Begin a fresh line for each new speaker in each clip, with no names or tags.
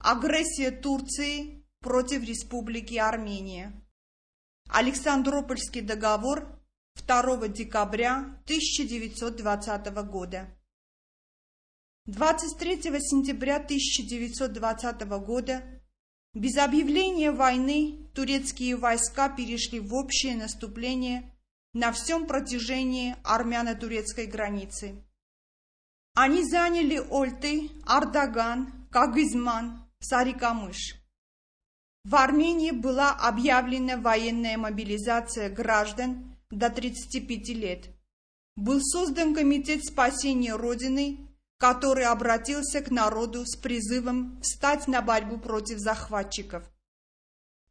Агрессия Турции против Республики Армения. Александропольский договор 2 декабря 1920 года. 23 сентября 1920 года без объявления войны турецкие войска перешли в общее наступление на всем протяжении армяно-турецкой границы. Они заняли Ольты, Ардаган, Кагызман, Сарикамыш. В Армении была объявлена военная мобилизация граждан до 35 лет. Был создан Комитет спасения Родины, который обратился к народу с призывом встать на борьбу против захватчиков.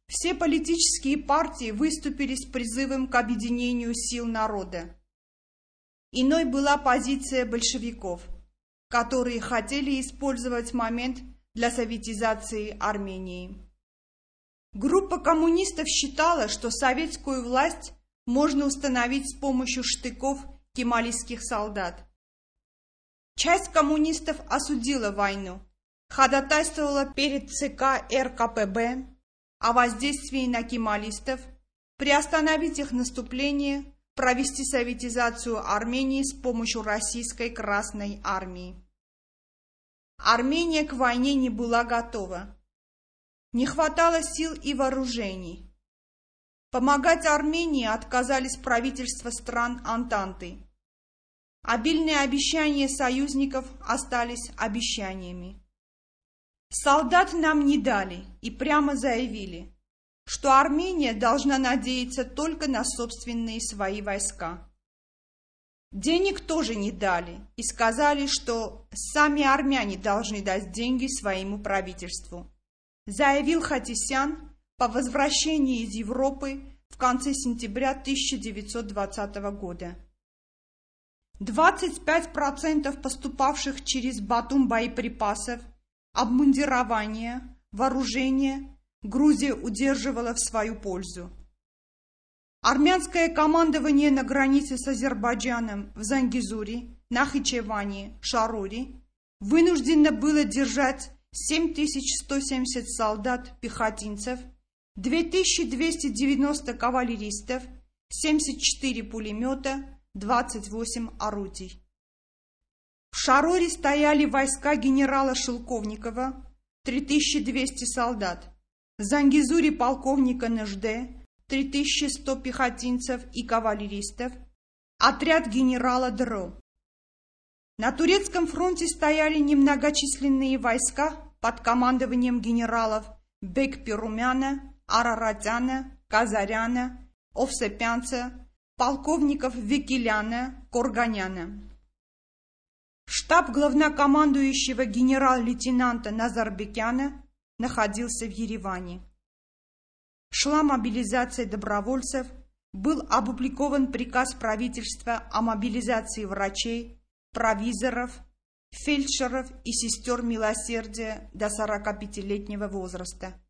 Все политические партии выступили с призывом к объединению сил народа. Иной была позиция большевиков, которые хотели использовать момент для советизации Армении. Группа коммунистов считала, что советскую власть можно установить с помощью штыков кемалистских солдат. Часть коммунистов осудила войну, ходатайствовала перед ЦК РКПБ о воздействии на кемалистов, приостановить их наступление, провести советизацию Армении с помощью Российской Красной Армии. Армения к войне не была готова. Не хватало сил и вооружений. Помогать Армении отказались правительства стран Антанты. Обильные обещания союзников остались обещаниями. Солдат нам не дали и прямо заявили, что Армения должна надеяться только на собственные свои войска. Денег тоже не дали и сказали, что сами армяне должны дать деньги своему правительству. Заявил Хатисян по возвращении из Европы в конце сентября 1920 года. 25% поступавших через Батум боеприпасов, обмундирования, вооружения Грузия удерживала в свою пользу. Армянское командование на границе с Азербайджаном в Зангизуре, Нахичеване, Шаруре вынуждено было держать 7170 солдат-пехотинцев, 2290 кавалеристов, 74 пулемета, 28 орудий. В Шароре стояли войска генерала Шелковникова, 3200 солдат, в Зангизуре полковника Нежде, 3100 пехотинцев и кавалеристов, отряд генерала Дро. На турецком фронте стояли немногочисленные войска под командованием генералов Бек-Перумяна, Араратяна, Казаряна, Овсепянца, полковников Викиляна, Корганяна. Штаб главнокомандующего генерал-лейтенанта Назарбекяна находился в Ереване шла мобилизация добровольцев, был опубликован приказ правительства о мобилизации врачей, провизоров, фельдшеров и сестер милосердия до 45-летнего возраста.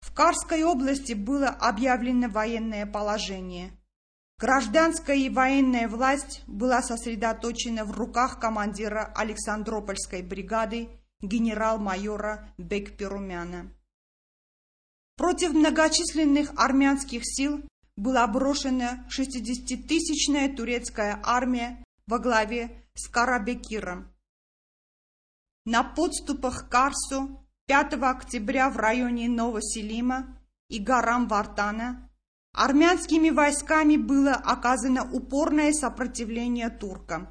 В Карской области было объявлено военное положение. Гражданская и военная власть была сосредоточена в руках командира Александропольской бригады генерал-майора Бекперумяна. Против многочисленных армянских сил была брошена 60-тысячная турецкая армия во главе с Карабекиром. На подступах к Карсу 5 октября в районе Новоселима и горам Вартана армянскими войсками было оказано упорное сопротивление туркам.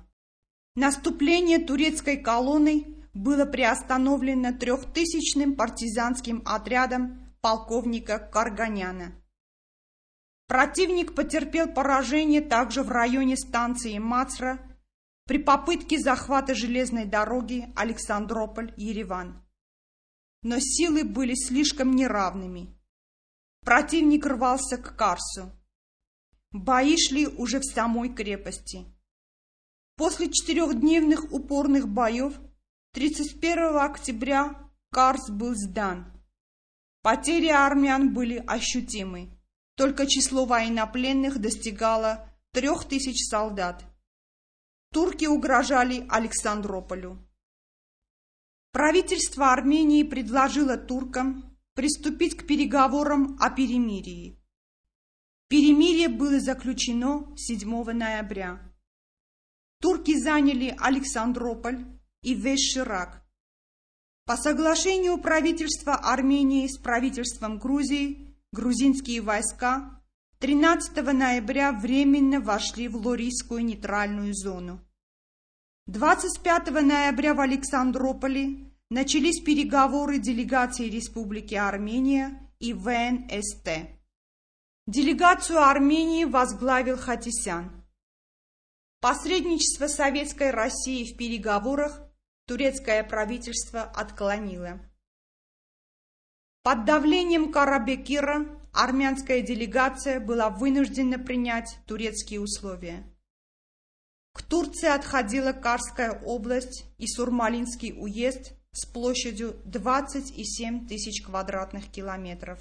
Наступление турецкой колонны было приостановлено трехтысячным партизанским отрядом полковника Карганяна. Противник потерпел поражение также в районе станции Мацра при попытке захвата железной дороги Александрополь-Ереван. Но силы были слишком неравными. Противник рвался к Карсу. Бои шли уже в самой крепости. После четырехдневных упорных боев 31 октября Карс был сдан. Потери армян были ощутимы. Только число военнопленных достигало трех тысяч солдат. Турки угрожали Александрополю. правительство Армении предложило туркам приступить к переговорам о перемирии. Перемирие было заключено 7 ноября. Турки заняли Александрополь и весь Ширак. По соглашению правительства Армении с правительством Грузии, грузинские войска 13 ноября временно вошли в Лорийскую нейтральную зону. 25 ноября в Александрополе начались переговоры делегации Республики Армения и ВНСТ. Делегацию Армении возглавил Хатисян. Посредничество Советской России в переговорах турецкое правительство отклонило. Под давлением Карабекира армянская делегация была вынуждена принять турецкие условия. К Турции отходила Карская область и Сурмалинский уезд с площадью 27 тысяч квадратных километров.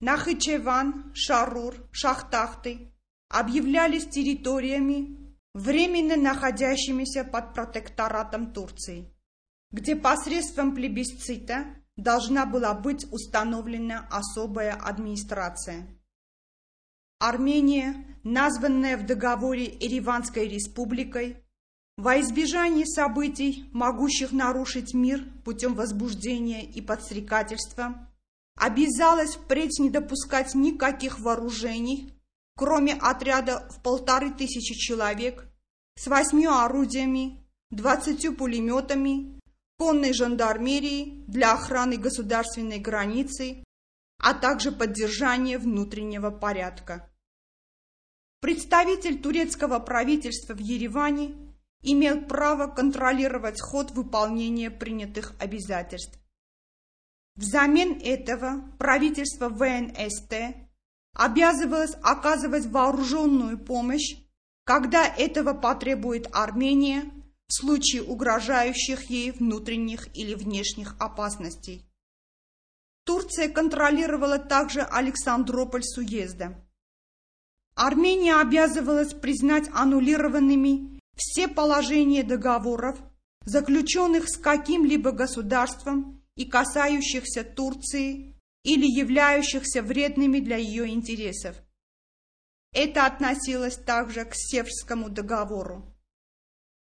Нахичеван, Шарур, Шахтахты объявлялись территориями, временно находящимися под протекторатом Турции, где посредством плебисцита должна была быть установлена особая администрация. Армения, названная в договоре Ереванской республикой, во избежание событий, могущих нарушить мир путем возбуждения и подстрекательства, обязалась впредь не допускать никаких вооружений, кроме отряда в полторы тысячи человек с восьмью орудиями, двадцатью пулеметами, конной жандармерией для охраны государственной границы, а также поддержания внутреннего порядка. Представитель турецкого правительства в Ереване имел право контролировать ход выполнения принятых обязательств. Взамен этого правительство ВНСТ обязывалось оказывать вооруженную помощь, когда этого потребует Армения в случае угрожающих ей внутренних или внешних опасностей. Турция контролировала также Александрополь с уезда. Армения обязывалась признать аннулированными все положения договоров, заключенных с каким-либо государством и касающихся Турции или являющихся вредными для ее интересов. Это относилось также к Севскому договору.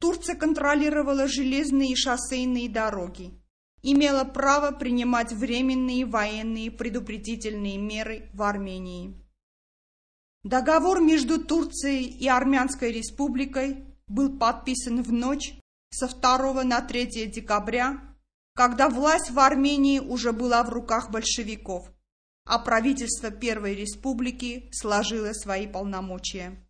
Турция контролировала железные и шоссейные дороги, имела право принимать временные военные предупредительные меры в Армении. Договор между Турцией и Армянской республикой был подписан в ночь со 2 на 3 декабря когда власть в Армении уже была в руках большевиков, а правительство Первой Республики сложило свои полномочия.